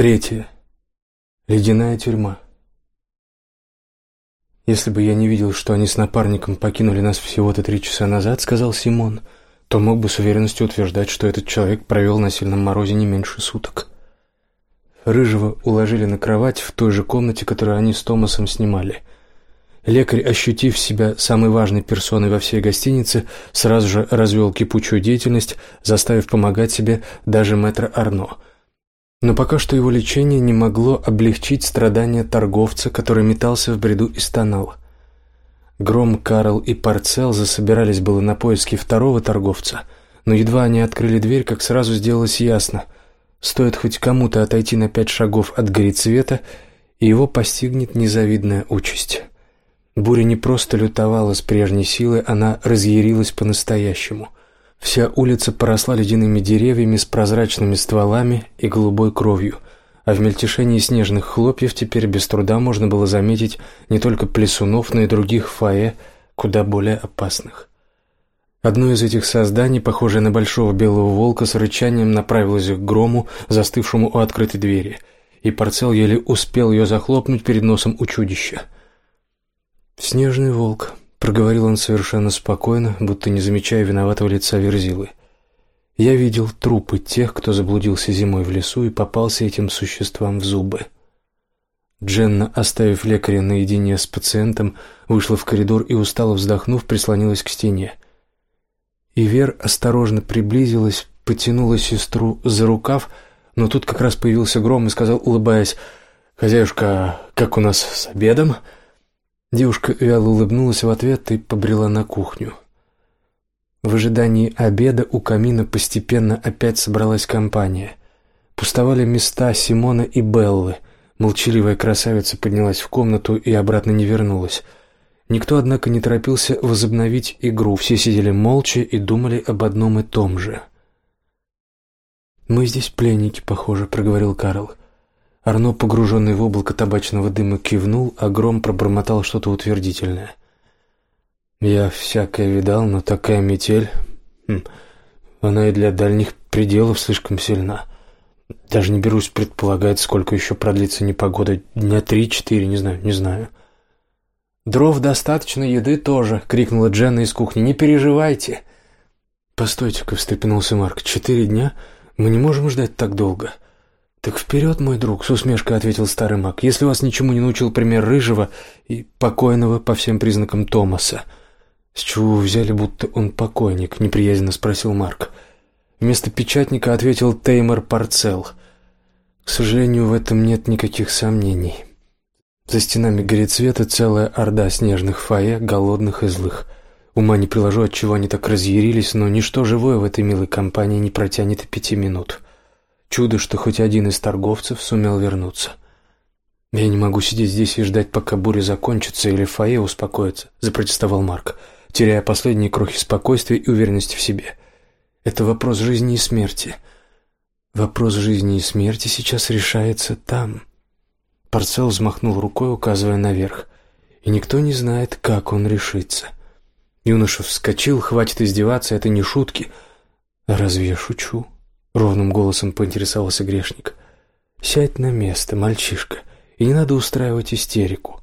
Третье. Ледяная тюрьма. «Если бы я не видел, что они с напарником покинули нас всего-то три часа назад, — сказал Симон, — то мог бы с уверенностью утверждать, что этот человек провел на сильном морозе не меньше суток». Рыжего уложили на кровать в той же комнате, которую они с Томасом снимали. Лекарь, ощутив себя самой важной персоной во всей гостинице, сразу же развел кипучую деятельность, заставив помогать себе даже мэтра Арно — но пока что его лечение не могло облегчить страдания торговца, который метался в бреду и стонал. Гром, Карл и Парцел засобирались было на поиски второго торговца, но едва они открыли дверь, как сразу сделалось ясно. Стоит хоть кому-то отойти на пять шагов от горецвета, и его постигнет незавидная участь. Буря не просто лютовала с прежней силой, она разъярилась по-настоящему — Вся улица поросла ледяными деревьями с прозрачными стволами и голубой кровью, а в мельтешении снежных хлопьев теперь без труда можно было заметить не только плесунов, но и других фае, куда более опасных. Одно из этих созданий, похожее на большого белого волка, с рычанием направилось к грому, застывшему у открытой двери, и Парцел еле успел ее захлопнуть перед носом у чудища. «Снежный волк», Проговорил он совершенно спокойно, будто не замечая виноватого лица Верзилы. Я видел трупы тех, кто заблудился зимой в лесу и попался этим существам в зубы. Дженна, оставив лекаря наедине с пациентом, вышла в коридор и, устало вздохнув, прислонилась к стене. Ивер осторожно приблизилась, потянула сестру за рукав, но тут как раз появился Гром и сказал, улыбаясь, «Хозяюшка, как у нас с обедом?» Девушка вяло улыбнулась в ответ и побрела на кухню. В ожидании обеда у камина постепенно опять собралась компания. Пустовали места Симона и Беллы. Молчаливая красавица поднялась в комнату и обратно не вернулась. Никто, однако, не торопился возобновить игру. Все сидели молча и думали об одном и том же. «Мы здесь пленники, похоже», — проговорил Карл. Арно, погруженный в облако табачного дыма, кивнул, а Гром пробормотал что-то утвердительное. «Я всякое видал, но такая метель... Хм, она и для дальних пределов слишком сильна. Даже не берусь предполагать, сколько еще продлится непогода. Дня три-четыре, не знаю, не знаю». «Дров достаточно, еды тоже!» — крикнула Дженна из кухни. «Не переживайте!» «Постойте-ка!» — встрепенулся Марк. «Четыре дня? Мы не можем ждать так долго!» «Так вперед, мой друг!» — с усмешкой ответил старый маг. «Если вас ничему не научил пример Рыжего и покойного по всем признакам Томаса». «С чего вы взяли, будто он покойник?» — неприязненно спросил Марк. Вместо печатника ответил Теймор Парцел. «К сожалению, в этом нет никаких сомнений. За стенами горецвета целая орда снежных фае, голодных и злых. Ума не приложу, от чего они так разъярились, но ничто живое в этой милой компании не протянет и пяти минут». Чудо, что хоть один из торговцев сумел вернуться. «Я не могу сидеть здесь и ждать, пока буря закончится или фойе успокоится», — запротестовал Марк, теряя последние крохи спокойствия и уверенности в себе. «Это вопрос жизни и смерти. Вопрос жизни и смерти сейчас решается там». Парцел взмахнул рукой, указывая наверх, и никто не знает, как он решится. Юноша вскочил, хватит издеваться, это не шутки. «Разве я шучу?» — ровным голосом поинтересовался грешник. «Сядь на место, мальчишка, и не надо устраивать истерику.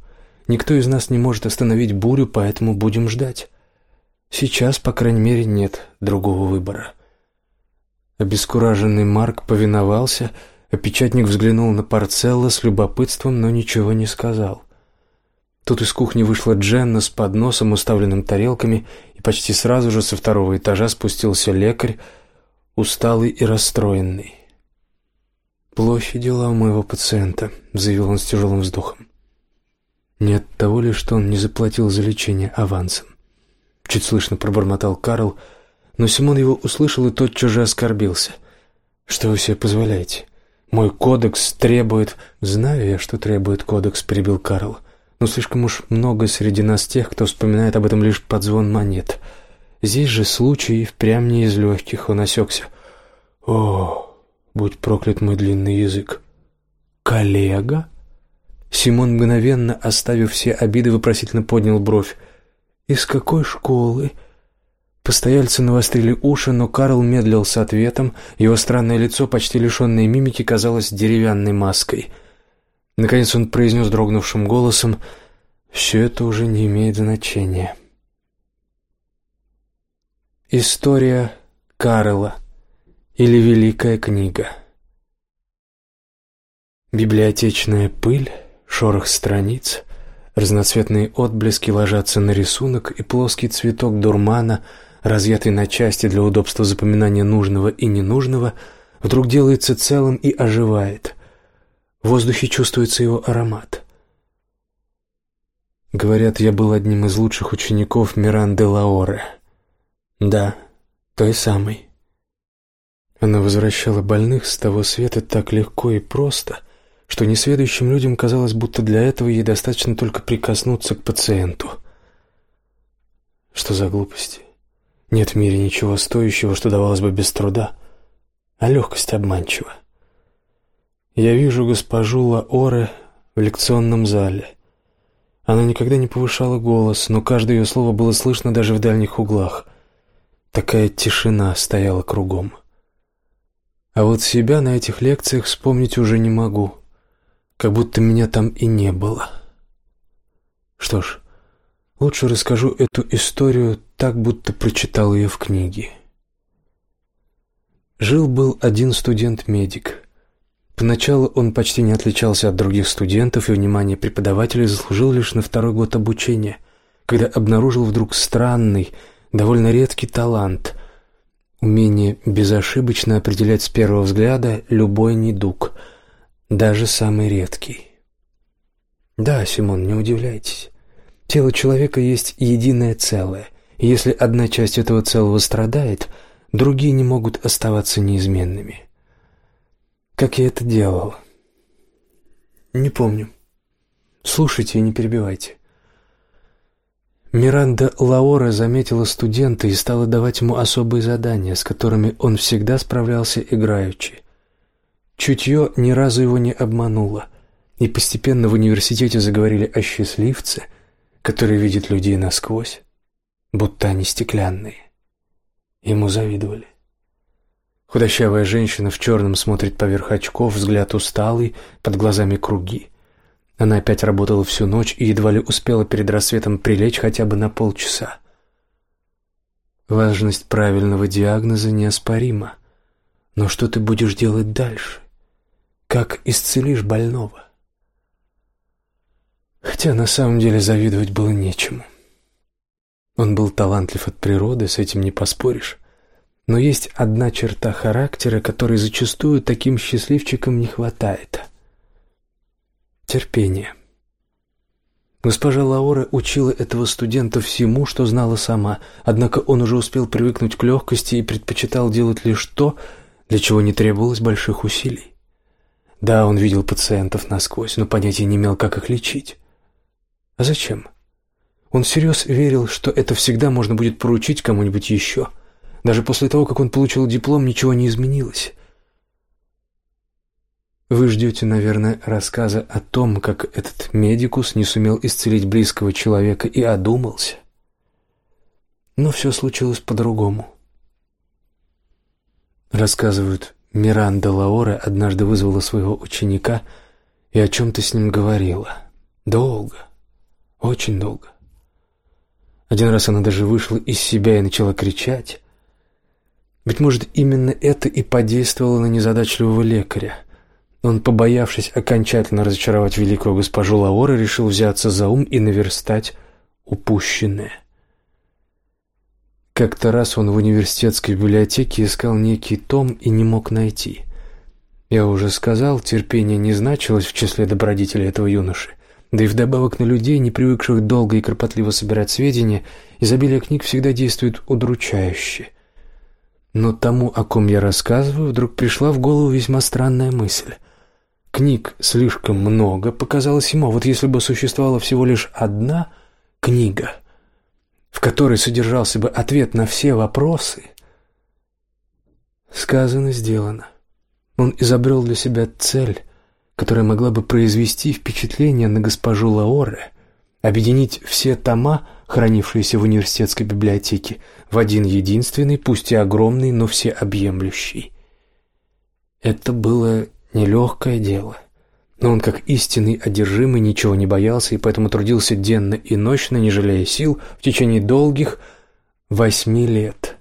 Никто из нас не может остановить бурю, поэтому будем ждать. Сейчас, по крайней мере, нет другого выбора». Обескураженный Марк повиновался, а печатник взглянул на Парцелла с любопытством, но ничего не сказал. Тут из кухни вышла Дженна с подносом, уставленным тарелками, и почти сразу же со второго этажа спустился лекарь, усталый и расстроенный. «Плохи дела у моего пациента», — заявил он с тяжелым вздохом. «Не от того ли, что он не заплатил за лечение авансом?» Чуть слышно пробормотал Карл, но Симон его услышал и тотчас же оскорбился. «Что вы себе позволяете? Мой кодекс требует...» «Знаю я, что требует кодекс», — перебил Карл. «Но слишком уж много среди нас тех, кто вспоминает об этом лишь под звон монет. Здесь же случай впрямь не из легких, он осекся. О, будь проклят мой длинный язык. Коллега? Симон мгновенно, оставив все обиды, вопросительно поднял бровь. Из какой школы? Постояльцы навострили уши, но Карл медлил с ответом, его странное лицо, почти лишенное мимики, казалось деревянной маской. Наконец он произнес дрогнувшим голосом «Все это уже не имеет значения». История Карла или Великая книга Библиотечная пыль, шорох страниц, разноцветные отблески ложатся на рисунок, и плоский цветок дурмана — разъятый на части для удобства запоминания нужного и ненужного, вдруг делается целым и оживает. В воздухе чувствуется его аромат. Говорят, я был одним из лучших учеников Миранды Лаоре. Да, той самой. Она возвращала больных с того света так легко и просто, что несведущим людям казалось, будто для этого ей достаточно только прикоснуться к пациенту. Что за глупости? Нет в мире ничего стоящего, что давалось бы без труда, а легкость обманчива. Я вижу госпожу Лаоре в лекционном зале. Она никогда не повышала голос, но каждое ее слово было слышно даже в дальних углах. Такая тишина стояла кругом. А вот себя на этих лекциях вспомнить уже не могу, как будто меня там и не было. Что ж, Лучше расскажу эту историю так, будто прочитал ее в книге. Жил-был один студент-медик. Поначалу он почти не отличался от других студентов, и внимание преподавателей заслужил лишь на второй год обучения, когда обнаружил вдруг странный, довольно редкий талант — умение безошибочно определять с первого взгляда любой недуг, даже самый редкий. Да, Симон, не удивляйтесь. Тело человека есть единое целое, и если одна часть этого целого страдает, другие не могут оставаться неизменными. Как я это делал? Не помню. Слушайте и не перебивайте. Миранда Лаора заметила студента и стала давать ему особые задания, с которыми он всегда справлялся играючи. Чутье ни разу его не обмануло, и постепенно в университете заговорили о счастливце – который видит людей насквозь, будто они стеклянные. Ему завидовали. Худощавая женщина в черном смотрит поверх очков, взгляд усталый, под глазами круги. Она опять работала всю ночь и едва ли успела перед рассветом прилечь хотя бы на полчаса. Важность правильного диагноза неоспорима. Но что ты будешь делать дальше? Как исцелишь больного? Хотя на самом деле завидовать было нечему. Он был талантлив от природы, с этим не поспоришь. Но есть одна черта характера, которой зачастую таким счастливчикам не хватает. Терпение. Госпожа Лаура учила этого студента всему, что знала сама, однако он уже успел привыкнуть к легкости и предпочитал делать лишь то, для чего не требовалось больших усилий. Да, он видел пациентов насквозь, но понятия не имел, как их лечить. А зачем? Он всерьез верил, что это всегда можно будет поручить кому-нибудь еще. Даже после того, как он получил диплом, ничего не изменилось. Вы ждете, наверное, рассказа о том, как этот медикус не сумел исцелить близкого человека и одумался. Но все случилось по-другому. Рассказывают, Миранда Лаора однажды вызвала своего ученика и о чем-то с ним говорила. Долго. Очень долго. Один раз она даже вышла из себя и начала кричать. Быть может, именно это и подействовало на незадачливого лекаря. Он, побоявшись окончательно разочаровать великую госпожу Лаора, решил взяться за ум и наверстать упущенное. Как-то раз он в университетской библиотеке искал некий том и не мог найти. Я уже сказал, терпение не значилось в числе добродетелей этого юноши. Да и вдобавок на людей, не привыкших долго и кропотливо собирать сведения, изобилие книг всегда действует удручающе. Но тому, о ком я рассказываю, вдруг пришла в голову весьма странная мысль. Книг слишком много, показалось ему, а вот если бы существовала всего лишь одна книга, в которой содержался бы ответ на все вопросы, сказано, сделано. Он изобрел для себя цель, которая могла бы произвести впечатление на госпожу Лаоре, объединить все тома хранившиеся в университетской библиотеке, в один единственный, пусть и огромный, но всеобъемлющий. Это было нелегкое дело. Но он, как истинный одержимый, ничего не боялся и поэтому трудился денно и ночно, не жалея сил, в течение долгих восьми лет.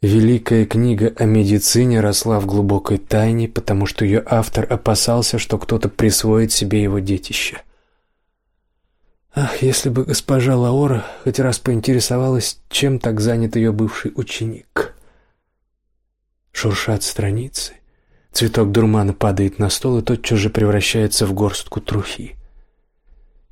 Великая книга о медицине росла в глубокой тайне, потому что ее автор опасался, что кто-то присвоит себе его детище. Ах, если бы госпожа Лаора хоть раз поинтересовалась, чем так занят ее бывший ученик. Шуршат страницы, цветок дурмана падает на стол и тотчас же превращается в горстку трухи.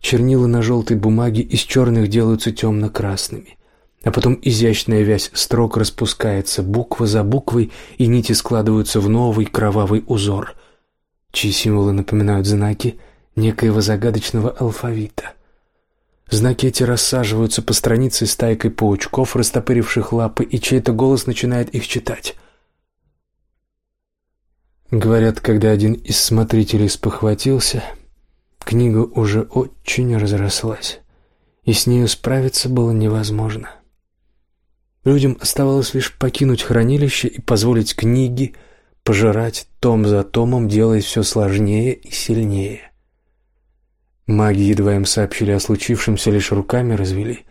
Чернила на желтой бумаге из черных делаются темно-красными, а потом изящная вязь строк распускается буква за буквой, и нити складываются в новый кровавый узор, чьи символы напоминают знаки некоего загадочного алфавита. Знаки эти рассаживаются по странице стайкой паучков, растопыривших лапы, и чей-то голос начинает их читать. Говорят, когда один из смотрителей спохватился, книга уже очень разрослась, и с нею справиться было невозможно. Людям оставалось лишь покинуть хранилище и позволить книге пожирать том за томом, делая все сложнее и сильнее. Маги едва им сообщили о случившемся, лишь руками развели.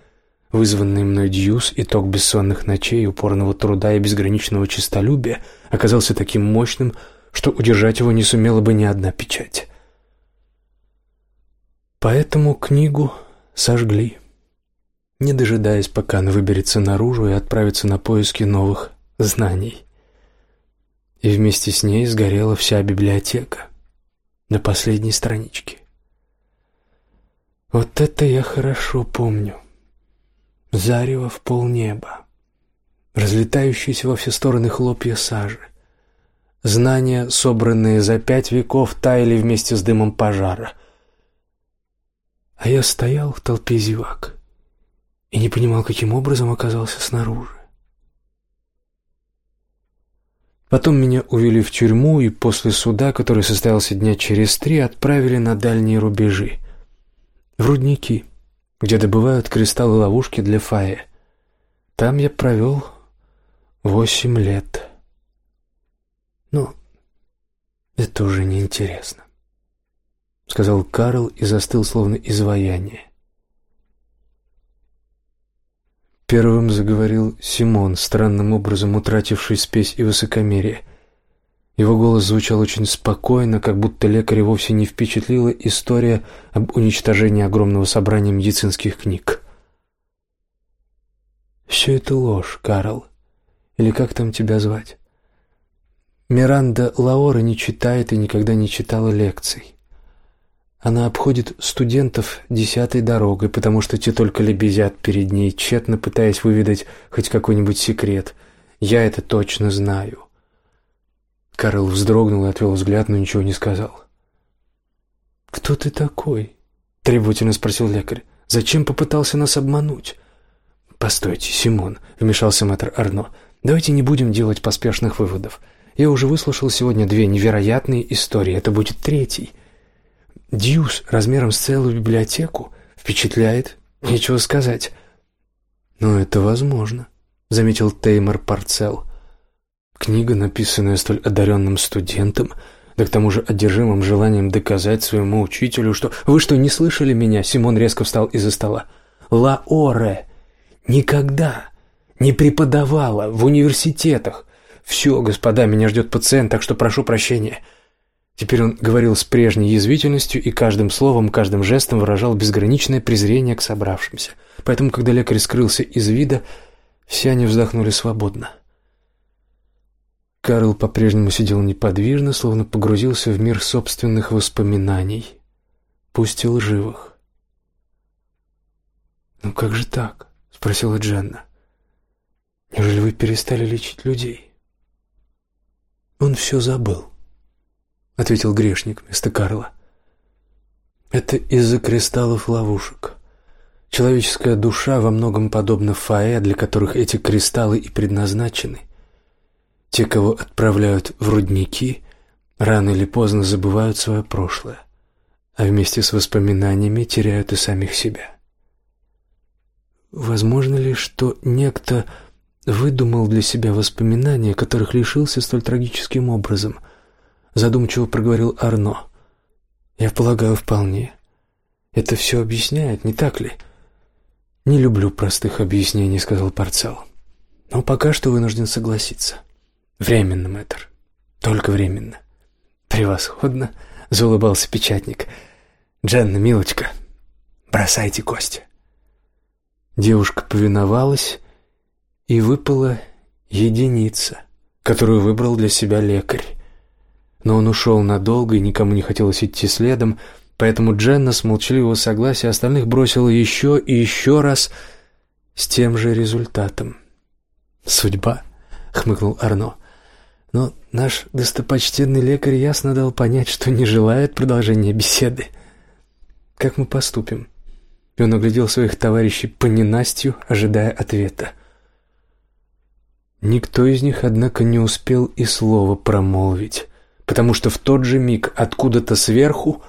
Вызванный мной дьюз, итог бессонных ночей, упорного труда и безграничного честолюбия оказался таким мощным, что удержать его не сумела бы ни одна печать. Поэтому книгу сожгли, не дожидаясь, пока она выберется наружу и отправится на поиски новых знаний. И вместе с ней сгорела вся библиотека на последней страничке. Вот это я хорошо помню. Зарево в полнеба, разлетающиеся во все стороны хлопья сажи. Знания, собранные за пять веков, таяли вместе с дымом пожара. А я стоял в толпе зевак и не понимал, каким образом оказался снаружи. Потом меня увели в тюрьму и после суда, который состоялся дня через три, отправили на дальние рубежи в рудники, где добывают кристаллы-ловушки для фаи. Там я провел восемь лет. Ну, это уже не интересно, сказал Карл и застыл словно изваяние. Первым заговорил Симон, странным образом утративший спесь и высокомерие. Его голос звучал очень спокойно, как будто лекаря вовсе не впечатлила история об уничтожении огромного собрания медицинских книг. «Все это ложь, Карл. Или как там тебя звать?» Миранда Лаора не читает и никогда не читала лекций. Она обходит студентов десятой дорогой, потому что те только лебезят перед ней, тщетно пытаясь выведать хоть какой-нибудь секрет. Я это точно знаю. Карл вздрогнул и отвел взгляд, но ничего не сказал. «Кто ты такой?» — требовательно спросил лекарь. «Зачем попытался нас обмануть?» «Постойте, Симон», — вмешался мэтр Арно. «Давайте не будем делать поспешных выводов. Я уже выслушал сегодня две невероятные истории. Это будет третий. Дьюс размером с целую библиотеку впечатляет. Нечего сказать». «Но это возможно», — заметил Теймор Парцелл. Книга, написанная столь одаренным студентом, да к тому же одержимым желанием доказать своему учителю, что... «Вы что, не слышали меня?» Симон резко встал из-за стола. «Лаоре никогда не преподавала в университетах. Все, господа, меня ждет пациент, так что прошу прощения». Теперь он говорил с прежней язвительностью и каждым словом, каждым жестом выражал безграничное презрение к собравшимся. Поэтому, когда лекарь скрылся из вида, все они вздохнули свободно. Карл по-прежнему сидел неподвижно, словно погрузился в мир собственных воспоминаний, пусть и лживых. «Ну как же так?» — спросила Дженна. «Неужели вы перестали лечить людей?» «Он все забыл», — ответил грешник вместо Карла. «Это из-за кристаллов ловушек. Человеческая душа во многом подобна фае, для которых эти кристаллы и предназначены». Те, кого отправляют в рудники, рано или поздно забывают свое прошлое, а вместе с воспоминаниями теряют и самих себя. возможно ли, что некто выдумал для себя воспоминания, которых лишился столь трагическим образом? Задумчиво проговорил Арно. Я полагаю, вполне. Это все объясняет, не так ли? Не люблю простых объяснений, сказал Парцел. Но пока что вынужден согласиться. Временно, мэтр. Только временно. Превосходно, заулыбался печатник. Дженна, милочка, бросайте кости. Девушка повиновалась, и выпала единица, которую выбрал для себя лекарь. Но он ушел надолго, и никому не хотелось идти следом, поэтому Дженна с молчаливого согласия остальных бросила еще и еще раз с тем же результатом. «Судьба», — хмыкнул Арно. «Но наш достопочтенный лекарь ясно дал понять, что не желает продолжения беседы. Как мы поступим?» и он оглядел своих товарищей по ненастью, ожидая ответа. Никто из них, однако, не успел и слова промолвить, потому что в тот же миг откуда-то сверху